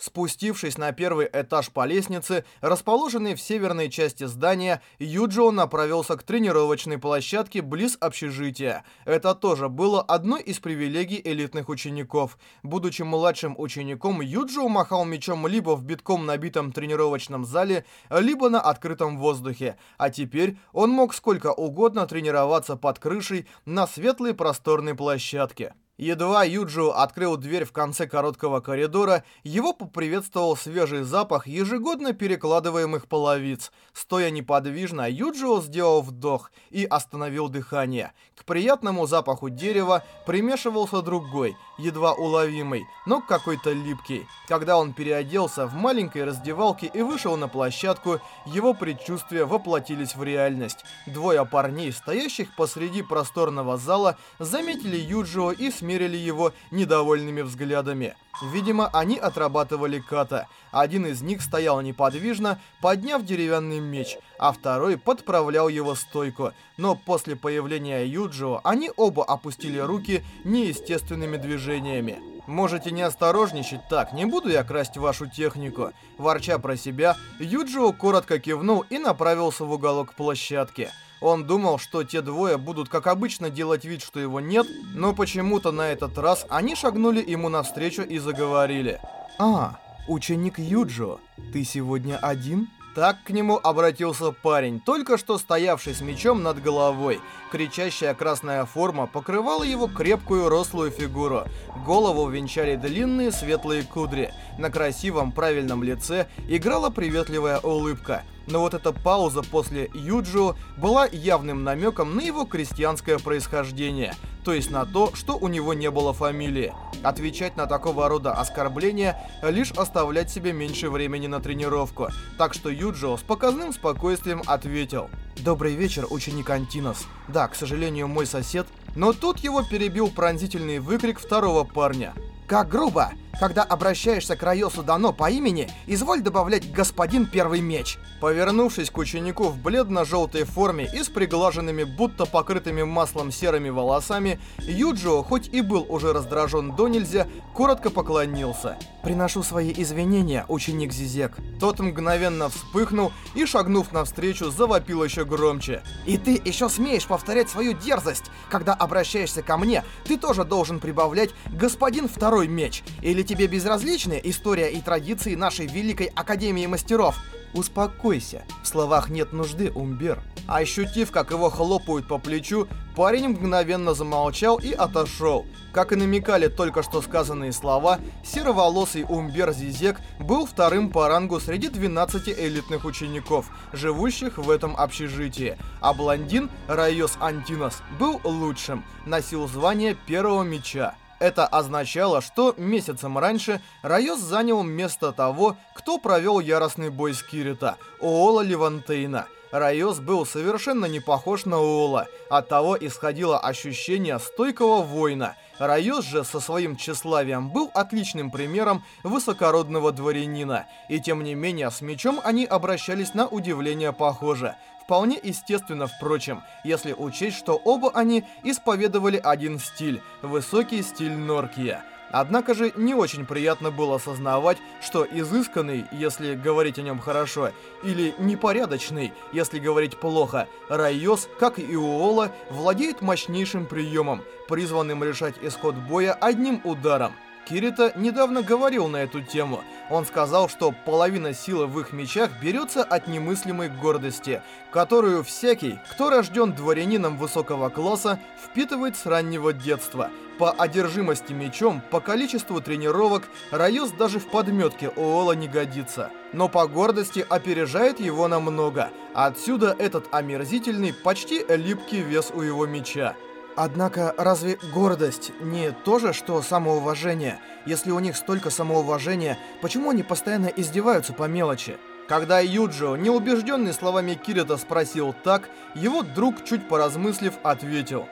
Спустившись на первый этаж по лестнице, расположенной в северной части здания, Юджио направился к тренировочной площадке близ общежития. Это тоже было одной из привилегий элитных учеников. Будучи младшим учеником, Юджио махал мечом либо в битком набитом тренировочном зале, либо на открытом воздухе. А теперь он мог сколько угодно тренироваться под крышей на светлой просторной площадке. Едва Юджио открыл дверь в конце короткого коридора, его поприветствовал свежий запах ежегодно перекладываемых половиц. Стоя неподвижно, Юджио сделал вдох и остановил дыхание. К приятному запаху дерева примешивался другой, едва уловимый, но какой-то липкий. Когда он переоделся в маленькой раздевалке и вышел на площадку, его предчувствия воплотились в реальность. Двое парней, стоящих посреди просторного зала, заметили Юджио и смеялись смерили его недовольными взглядами. Видимо, они отрабатывали ката. Один из них стоял неподвижно, подняв деревянный меч, а второй подправлял его стойку. Но после появления Юджио они оба опустили руки неестественными движениями. «Можете не осторожничать так, не буду я красть вашу технику». Ворча про себя, Юджио коротко кивнул и направился в уголок площадки. Он думал, что те двое будут как обычно делать вид, что его нет, но почему-то на этот раз они шагнули ему навстречу и заговорили. «А, ученик Юджо, ты сегодня один?» Так к нему обратился парень, только что стоявший с мечом над головой. Кричащая красная форма покрывала его крепкую рослую фигуру. Голову венчали длинные светлые кудри. На красивом правильном лице играла приветливая улыбка. Но вот эта пауза после Юджио была явным намеком на его крестьянское происхождение, то есть на то, что у него не было фамилии. Отвечать на такого рода оскорбления лишь оставлять себе меньше времени на тренировку. Так что Юджио с показным спокойствием ответил. «Добрый вечер, ученик Антинос. Да, к сожалению, мой сосед...» Но тут его перебил пронзительный выкрик второго парня. «Как грубо! Когда обращаешься к Райосу Дано по имени, изволь добавлять «господин первый меч». Повернувшись к ученику в бледно-желтой форме и с приглаженными, будто покрытыми маслом серыми волосами, Юджио, хоть и был уже раздражен до нельзя, коротко поклонился. «Приношу свои извинения, ученик Зизек». Тот мгновенно вспыхнул и, шагнув навстречу, завопил еще громче. «И ты еще смеешь повторять свою дерзость? Когда обращаешься ко мне, ты тоже должен прибавлять «господин второй меч» или тебе безразличны история и традиции нашей Великой Академии Мастеров? Успокойся, в словах нет нужды, Умбер. Ощутив, как его хлопают по плечу, парень мгновенно замолчал и отошел. Как и намекали только что сказанные слова, сероволосый Умбер Зизек был вторым по рангу среди 12 элитных учеников, живущих в этом общежитии, а блондин Райос Антинос был лучшим, носил звание первого меча. Это означало, что месяцем раньше Райос занял место того, кто провел яростный бой с Кирита, Оола Левантейна. Райос был совершенно не похож на Оола, оттого исходило ощущение стойкого воина. Райос же со своим тщеславием был отличным примером высокородного дворянина, и тем не менее с мечом они обращались на удивление похоже. Вполне естественно, впрочем, если учесть, что оба они исповедовали один стиль – высокий стиль Норкия. Однако же не очень приятно было осознавать, что изысканный, если говорить о нем хорошо, или непорядочный, если говорить плохо, Райос, как и Уола, владеет мощнейшим приемом, призванным решать исход боя одним ударом. Кирита недавно говорил на эту тему. Он сказал, что половина силы в их мечах берется от немыслимой гордости, которую всякий, кто рожден дворянином высокого класса, впитывает с раннего детства. По одержимости мечом, по количеству тренировок, Райос даже в подметке Оола не годится. Но по гордости опережает его намного. Отсюда этот омерзительный, почти липкий вес у его меча. Однако, разве гордость не то же, что самоуважение? Если у них столько самоуважения, почему они постоянно издеваются по мелочи? Когда Юджио, неубежденный словами Кирита, спросил так, его друг, чуть поразмыслив, ответил.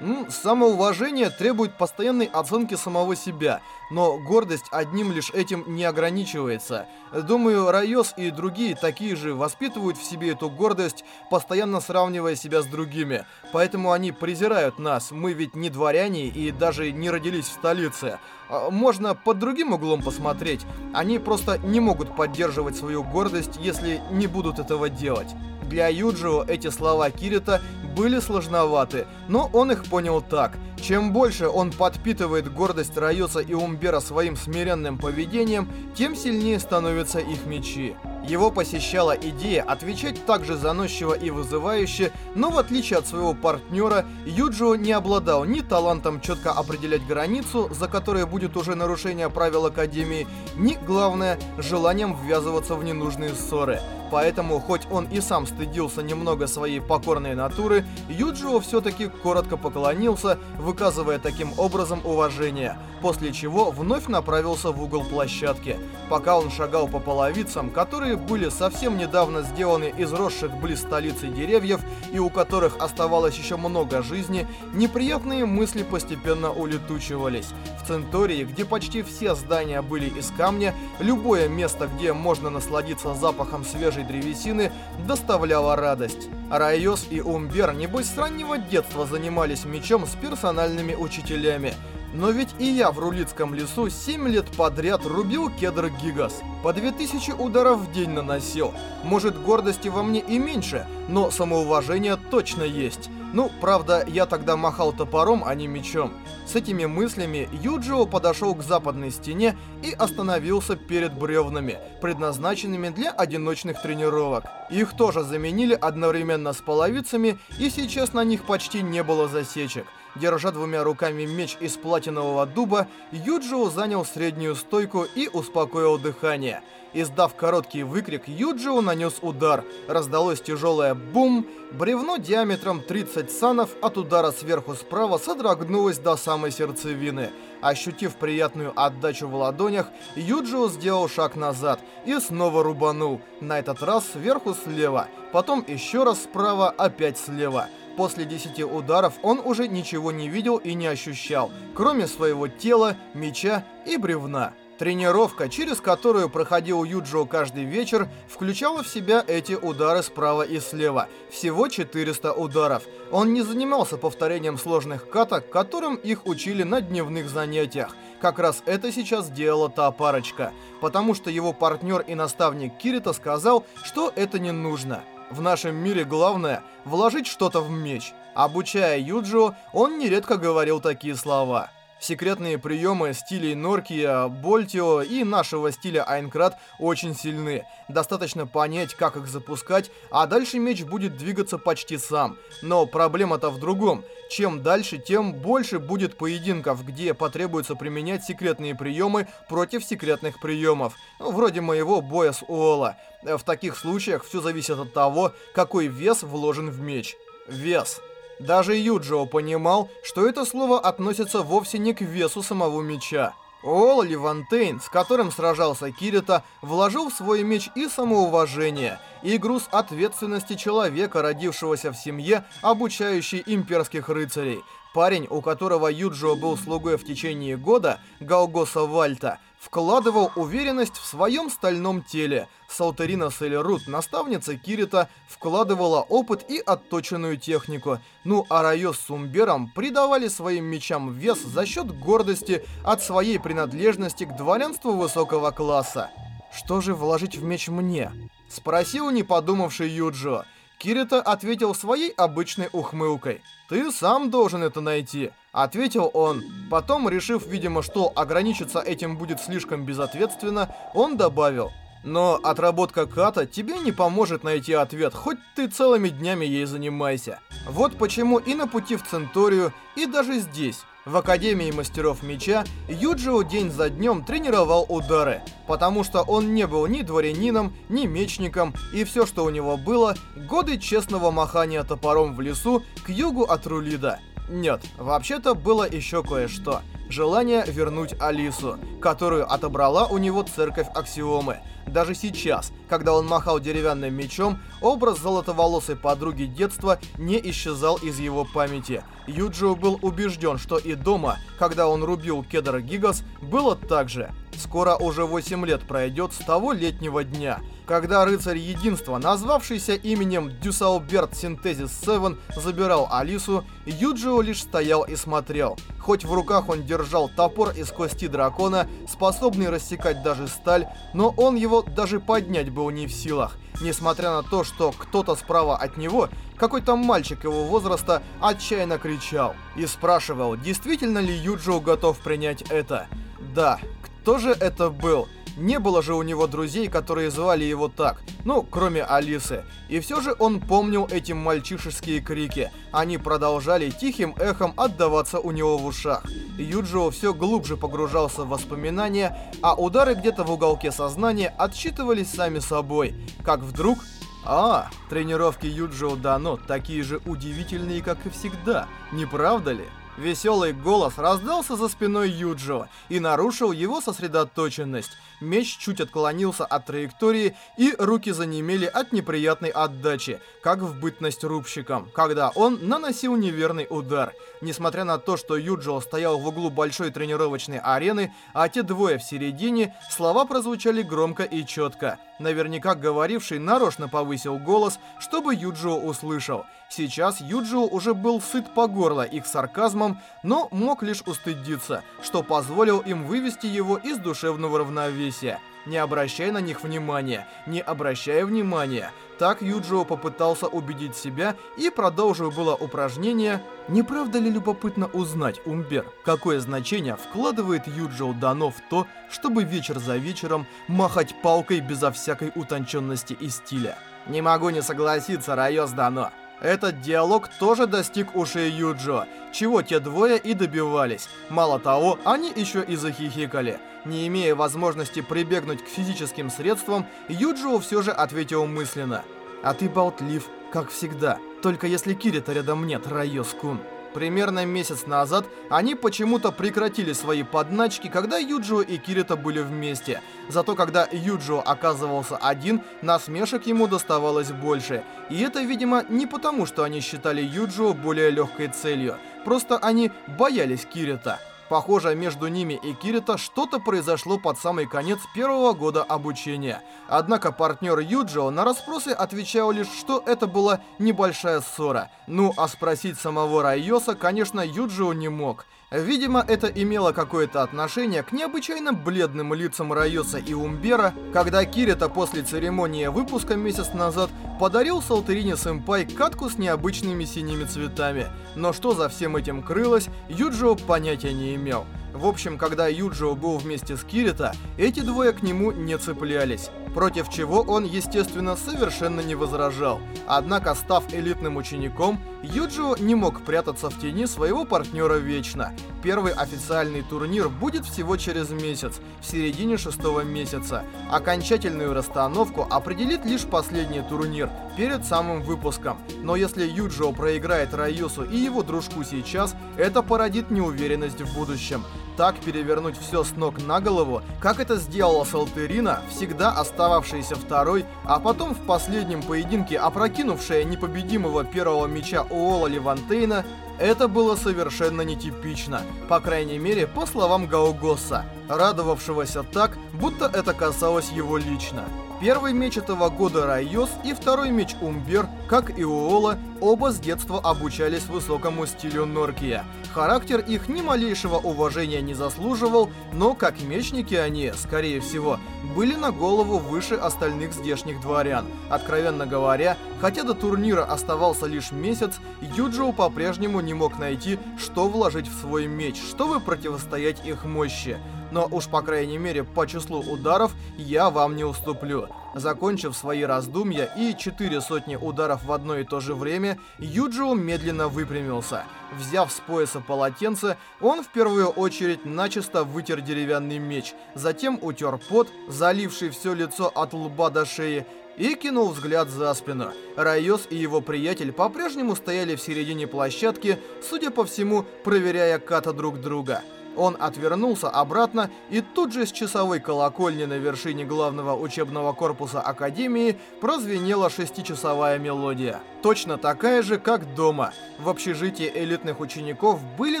Самоуважение требует постоянной оценки самого себя, но гордость одним лишь этим не ограничивается. Думаю, Райос и другие такие же воспитывают в себе эту гордость, постоянно сравнивая себя с другими. Поэтому они презирают нас, мы ведь не дворяне и даже не родились в столице. А, можно под другим углом посмотреть, они просто не могут поддерживать свою гордость, если не будут этого делать. Для Юджио эти слова Кирита были сложноваты, но он их понял так. Чем больше он подпитывает гордость Райоса и Умбера своим смиренным поведением, тем сильнее становятся их мечи. Его посещала идея отвечать так же заносчиво и вызывающе, но в отличие от своего партнера, Юджио не обладал ни талантом четко определять границу, за которой будет уже нарушение правил Академии, ни, главное, желанием ввязываться в ненужные ссоры. Поэтому, хоть он и сам стыдился немного своей покорной натуры, Юджио все-таки коротко поклонился, выказывая таким образом уважение, после чего вновь направился в угол площадки. Пока он шагал по половицам, которые были совсем недавно сделаны из росших близ столицы деревьев и у которых оставалось еще много жизни, неприятные мысли постепенно улетучивались. В Центории, где почти все здания были из камня, любое место, где можно насладиться запахом свежей древесины, доставляло радость. Райос и Умбер, небось, с раннего детства занимались мечом с персональными учителями. Но ведь и я в Рулицком лесу 7 лет подряд рубил кедр Гигас. По 2000 ударов в день наносил. Может, гордости во мне и меньше, но самоуважение точно есть. Ну, правда, я тогда махал топором, а не мечом. С этими мыслями Юджио подошел к западной стене и остановился перед бревнами, предназначенными для одиночных тренировок. Их тоже заменили одновременно с половицами, и сейчас на них почти не было засечек. Держа двумя руками меч из платинового дуба, Юджио занял среднюю стойку и успокоил дыхание. Издав короткий выкрик, Юджио нанес удар. Раздалось тяжелое бум. Бревно диаметром 30 санов от удара сверху справа содрогнулось до самой сердцевины. Ощутив приятную отдачу в ладонях, Юджио сделал шаг назад и снова рубанул. На этот раз сверху слева, потом еще раз справа, опять слева. После 10 ударов он уже ничего не видел и не ощущал, кроме своего тела, меча и бревна. Тренировка, через которую проходил Юджио каждый вечер, включала в себя эти удары справа и слева. Всего 400 ударов. Он не занимался повторением сложных каток, которым их учили на дневных занятиях. Как раз это сейчас делала та парочка. Потому что его партнер и наставник Кирита сказал, что это не нужно. В нашем мире главное – вложить что-то в меч. Обучая Юджио, он нередко говорил такие слова – Секретные приемы стилей Норкия, Больтио и нашего стиля Айнкрат очень сильны. Достаточно понять, как их запускать, а дальше меч будет двигаться почти сам. Но проблема-то в другом. Чем дальше, тем больше будет поединков, где потребуется применять секретные приемы против секретных приемов. Вроде моего боя с Уола. В таких случаях все зависит от того, какой вес вложен в меч. Вес. Даже Юджио понимал, что это слово относится вовсе не к весу самого меча. Ол Левантейн, с которым сражался Кирита, вложил в свой меч и самоуважение, и груз ответственности человека, родившегося в семье, обучающей имперских рыцарей. Парень, у которого Юджио был слугой в течение года, Галгоса Вальта, вкладывал уверенность в своем стальном теле. Саутерина Селерут, наставница Кирита, вкладывала опыт и отточенную технику. Ну а Райо с Сумбером придавали своим мечам вес за счет гордости от своей принадлежности к дворянству высокого класса. «Что же вложить в меч мне?» Спросил не подумавший Юджио. Кирита ответил своей обычной ухмылкой. «Ты сам должен это найти», — ответил он. Потом, решив, видимо, что ограничиться этим будет слишком безответственно, он добавил. «Но отработка ката тебе не поможет найти ответ, хоть ты целыми днями ей занимайся». Вот почему и на пути в Центорию, и даже здесь в Академии Мастеров Меча Юджио день за днем тренировал удары, потому что он не был ни дворянином, ни мечником, и все, что у него было, годы честного махания топором в лесу к югу от Рулида. Нет, вообще-то было еще кое-что. Желание вернуть Алису, которую отобрала у него церковь Аксиомы. Даже сейчас, когда он махал деревянным мечом, образ золотоволосой подруги детства не исчезал из его памяти. Юджио был убежден, что и дома, когда он рубил кедр Гигас, было так же. Скоро уже 8 лет пройдет с того летнего дня, когда рыцарь единства, назвавшийся именем Дюсалберт Синтезис 7, забирал Алису, Юджио лишь стоял и смотрел. Хоть в руках он держал топор из кости дракона, способный рассекать даже сталь, но он его даже поднять был не в силах. Несмотря на то, что кто-то справа от него, какой-то мальчик его возраста, отчаянно кричал и спрашивал, действительно ли Юджио готов принять это. Да, кто же это был? Не было же у него друзей, которые звали его так, ну, кроме Алисы. И все же он помнил эти мальчишеские крики. Они продолжали тихим эхом отдаваться у него в ушах. Юджио все глубже погружался в воспоминания, а удары где-то в уголке сознания отсчитывались сами собой. Как вдруг... А, тренировки Юджио Дано такие же удивительные, как и всегда, не правда ли? Веселый голос раздался за спиной Юджио и нарушил его сосредоточенность. Меч чуть отклонился от траектории, и руки занемели от неприятной отдачи, как в бытность рубщиком, когда он наносил неверный удар. Несмотря на то, что Юджио стоял в углу большой тренировочной арены, а те двое в середине, слова прозвучали громко и четко. Наверняка говоривший нарочно повысил голос, чтобы Юджио услышал. Сейчас Юджио уже был сыт по горло их сарказмом, но мог лишь устыдиться, что позволил им вывести его из душевного равновесия. Не обращай на них внимания, не обращай внимания. Так Юджио попытался убедить себя и продолжил было упражнение. Не правда ли любопытно узнать, Умбер, какое значение вкладывает Юджио Дано в то, чтобы вечер за вечером махать палкой безо всякой утонченности и стиля? Не могу не согласиться, Райос Дано. Этот диалог тоже достиг ушей Юджо, чего те двое и добивались. Мало того, они еще и захихикали. Не имея возможности прибегнуть к физическим средствам, Юджио все же ответил мысленно. «А ты болтлив, как всегда, только если Кирита рядом нет, Райос-кун». Примерно месяц назад они почему-то прекратили свои подначки, когда Юджио и Кирита были вместе. Зато когда Юджио оказывался один, насмешек ему доставалось больше. И это, видимо, не потому, что они считали Юджио более легкой целью. Просто они боялись Кирита. Похоже, между ними и Кирита что-то произошло под самый конец первого года обучения. Однако партнер Юджио на расспросы отвечал лишь, что это была небольшая ссора. Ну, а спросить самого Райоса, конечно, Юджио не мог. Видимо, это имело какое-то отношение к необычайно бледным лицам Райоса и Умбера, когда Кирита после церемонии выпуска месяц назад подарил Салтерине Сэмпай катку с необычными синими цветами. Но что за всем этим крылось, Юджио понятия не имел. В общем, когда Юджио был вместе с Кирита, эти двое к нему не цеплялись. Против чего он, естественно, совершенно не возражал. Однако, став элитным учеником, Юджио не мог прятаться в тени своего партнера вечно. Первый официальный турнир будет всего через месяц, в середине шестого месяца. Окончательную расстановку определит лишь последний турнир, перед самым выпуском. Но если Юджио проиграет Райосу и его дружку сейчас, это породит неуверенность в будущем так перевернуть все с ног на голову, как это сделала Салтерина, всегда остававшаяся второй, а потом в последнем поединке опрокинувшая непобедимого первого меча Уола Левантейна, это было совершенно нетипично, по крайней мере, по словам Гаугоса, радовавшегося так, будто это касалось его лично. Первый меч этого года Райос и второй меч Умбер, как и Уола, оба с детства обучались высокому стилю Норкия. Характер их ни малейшего уважения не заслуживал, но как мечники они, скорее всего, были на голову выше остальных здешних дворян. Откровенно говоря, хотя до турнира оставался лишь месяц, Юджио по-прежнему не мог найти, что вложить в свой меч, чтобы противостоять их мощи но уж по крайней мере по числу ударов я вам не уступлю. Закончив свои раздумья и четыре сотни ударов в одно и то же время, Юджио медленно выпрямился. Взяв с пояса полотенце, он в первую очередь начисто вытер деревянный меч, затем утер пот, заливший все лицо от лба до шеи, и кинул взгляд за спину. Райос и его приятель по-прежнему стояли в середине площадки, судя по всему, проверяя ката друг друга. Он отвернулся обратно, и тут же с часовой колокольни на вершине главного учебного корпуса Академии прозвенела шестичасовая мелодия. Точно такая же, как дома. В общежитии элитных учеников были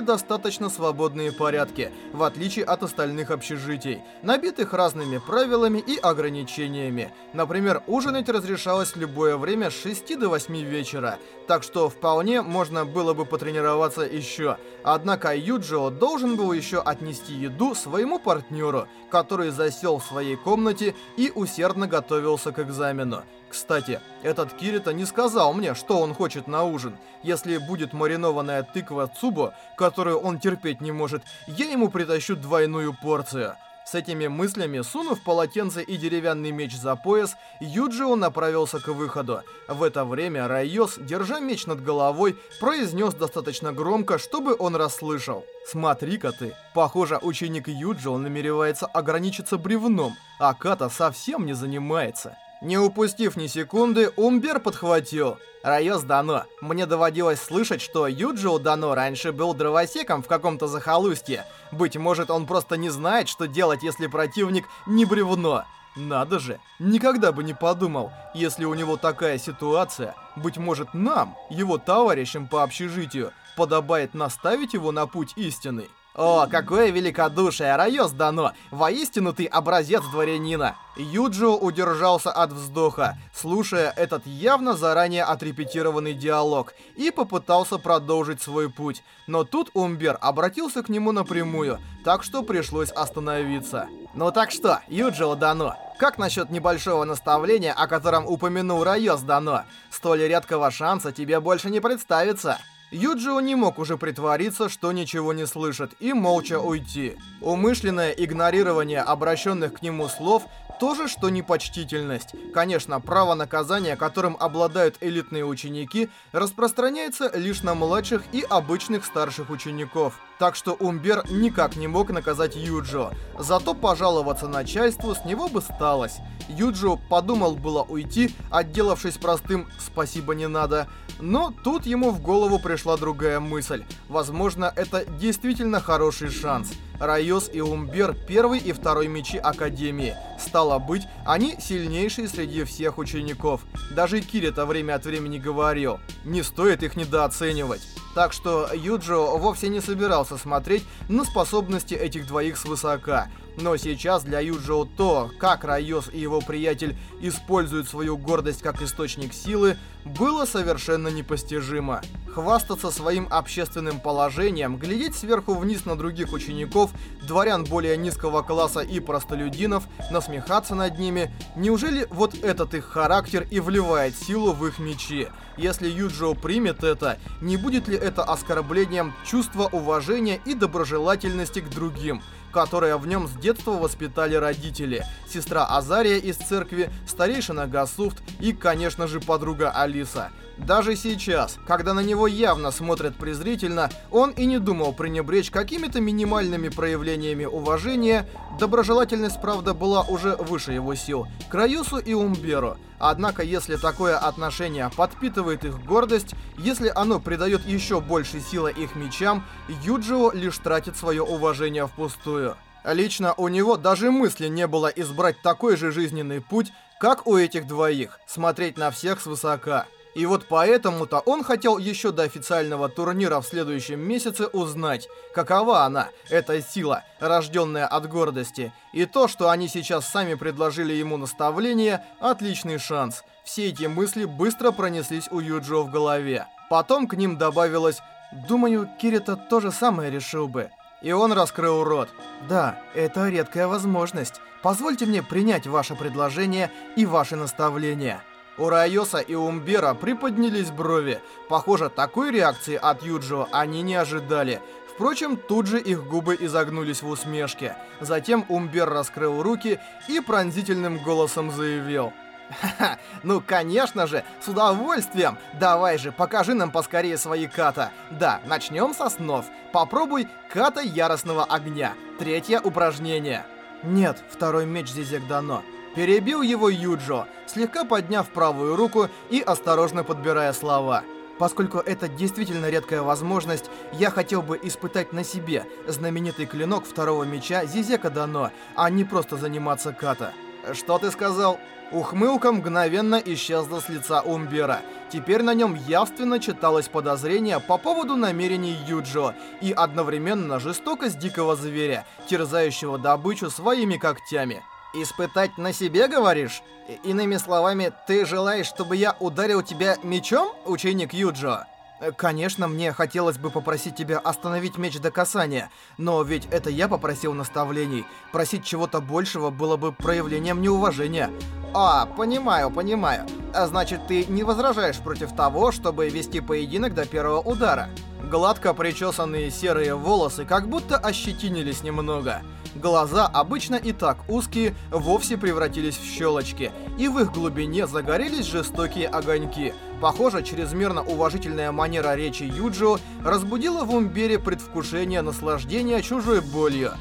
достаточно свободные порядки, в отличие от остальных общежитий, набитых разными правилами и ограничениями. Например, ужинать разрешалось любое время с 6 до 8 вечера, так что вполне можно было бы потренироваться еще. Однако Юджио должен был еще отнести еду своему партнеру, который засел в своей комнате и усердно готовился к экзамену. Кстати, этот Кирита не сказал мне, что он хочет на ужин. Если будет маринованная тыква Цубо, которую он терпеть не может, я ему притащу двойную порцию. С этими мыслями, сунув полотенце и деревянный меч за пояс, Юджио направился к выходу. В это время Райос, держа меч над головой, произнес достаточно громко, чтобы он расслышал. «Смотри-ка ты, похоже, ученик Юджио намеревается ограничиться бревном, а Ката совсем не занимается». Не упустив ни секунды, Умбер подхватил. Райос Дано. Мне доводилось слышать, что Юджио Дано раньше был дровосеком в каком-то захолустье. Быть может, он просто не знает, что делать, если противник не бревно. Надо же, никогда бы не подумал, если у него такая ситуация, быть может нам, его товарищам по общежитию, подобает наставить его на путь истинный. О, какое великодушие, Райос Дано! Воистину ты образец дворянина! Юджио удержался от вздоха, слушая этот явно заранее отрепетированный диалог, и попытался продолжить свой путь. Но тут Умбер обратился к нему напрямую, так что пришлось остановиться. Ну так что, Юджио Дано, как насчет небольшого наставления, о котором упомянул Райос Дано? Столь редкого шанса тебе больше не представится. Юджио не мог уже притвориться, что ничего не слышит, и молча уйти. Умышленное игнорирование обращенных к нему слов тоже, что непочтительность. Конечно, право наказания, которым обладают элитные ученики, распространяется лишь на младших и обычных старших учеников. Так что Умбер никак не мог наказать Юджио. Зато пожаловаться начальству с него бы сталось. Юджио подумал было уйти, отделавшись простым «спасибо не надо», но тут ему в голову пришла другая мысль. Возможно, это действительно хороший шанс. Райос и Умбер – первый и второй мечи Академии. Стало быть, они сильнейшие среди всех учеников. Даже Кирита время от времени говорил, не стоит их недооценивать. Так что Юджио вовсе не собирался смотреть на способности этих двоих свысока. Но сейчас для Юджио то, как Райос и его приятель используют свою гордость как источник силы, было совершенно непостижимо. Хвастаться своим общественным положением, глядеть сверху вниз на других учеников, дворян более низкого класса и простолюдинов, насмехаться над ними, неужели вот этот их характер и вливает силу в их мечи? Если Юджио примет это, не будет ли это оскорблением чувства уважения и доброжелательности к другим? которое в нем с детства воспитали родители, сестра Азария из церкви, старейшина Гасуфт и, конечно же, подруга Алиса. Даже сейчас, когда на него явно смотрят презрительно, он и не думал пренебречь какими-то минимальными проявлениями уважения. Доброжелательность, правда, была уже выше его сил, к Раюсу и Умберу. Однако, если такое отношение подпитывает их гордость, если оно придает еще больше силы их мечам, Юджио лишь тратит свое уважение впустую. Лично у него даже мысли не было избрать такой же жизненный путь, как у этих двоих, смотреть на всех свысока. И вот поэтому-то он хотел еще до официального турнира в следующем месяце узнать, какова она, эта сила, рожденная от гордости. И то, что они сейчас сами предложили ему наставление, отличный шанс. Все эти мысли быстро пронеслись у Юджо в голове. Потом к ним добавилось «Думаю, Кирита то же самое решил бы». И он раскрыл рот. «Да, это редкая возможность. Позвольте мне принять ваше предложение и ваши наставления». У Райоса и Умбера приподнялись брови. Похоже, такой реакции от Юджио они не ожидали. Впрочем, тут же их губы изогнулись в усмешке. Затем Умбер раскрыл руки и пронзительным голосом заявил. «Ха-ха, ну конечно же, с удовольствием! Давай же, покажи нам поскорее свои ката. Да, начнем со снов. Попробуй ката яростного огня. Третье упражнение». «Нет, второй меч Зизек дано. Перебил его Юджо, слегка подняв правую руку и осторожно подбирая слова. Поскольку это действительно редкая возможность, я хотел бы испытать на себе знаменитый клинок второго меча Зизека Дано, а не просто заниматься ката. Что ты сказал? Ухмылка мгновенно исчезла с лица Умбера. Теперь на нем явственно читалось подозрение по поводу намерений Юджо и одновременно жестокость дикого зверя, терзающего добычу своими когтями. «Испытать на себе, говоришь? Иными словами, ты желаешь, чтобы я ударил тебя мечом, ученик Юджо?» Э, Конечно, мне хотелось бы попросить тебя остановить меч до касания, но ведь это я попросил наставлений. Просить чего-то большего было бы проявлением неуважения. А, понимаю, понимаю. А значит, ты не возражаешь против того, чтобы вести поединок до первого удара? Гладко причесанные серые волосы как будто ощетинились немного. Глаза, обычно и так узкие, вовсе превратились в щелочки, и в их глубине загорелись жестокие огоньки. Похоже, чрезмерно уважительная манера речи Юджио разбудила в Умбере предвкушение наслаждения чужой болью.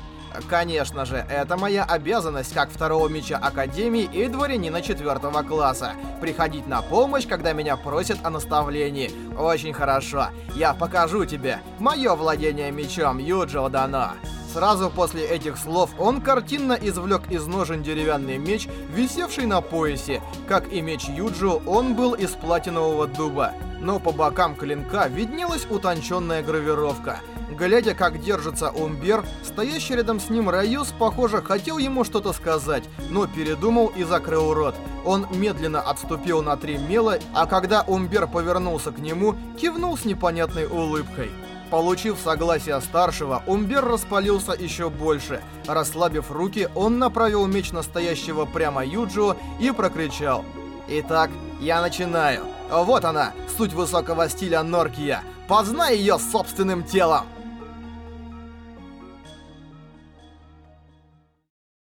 Конечно же, это моя обязанность как второго меча Академии и дворянина четвертого класса. Приходить на помощь, когда меня просят о наставлении. Очень хорошо. Я покажу тебе. Мое владение мечом Юджио дано. Сразу после этих слов он картинно извлек из ножен деревянный меч, висевший на поясе. Как и меч Юджио, он был из платинового дуба. Но по бокам клинка виднелась утонченная гравировка. Глядя, как держится Умбер, стоящий рядом с ним Раюс, похоже, хотел ему что-то сказать, но передумал и закрыл рот. Он медленно отступил на три мела, а когда Умбер повернулся к нему, кивнул с непонятной улыбкой. Получив согласие старшего, Умбер распалился еще больше. Расслабив руки, он направил меч настоящего прямо Юджио и прокричал. «Итак, я начинаю. Вот она, суть высокого стиля Норкия. Познай ее собственным телом!»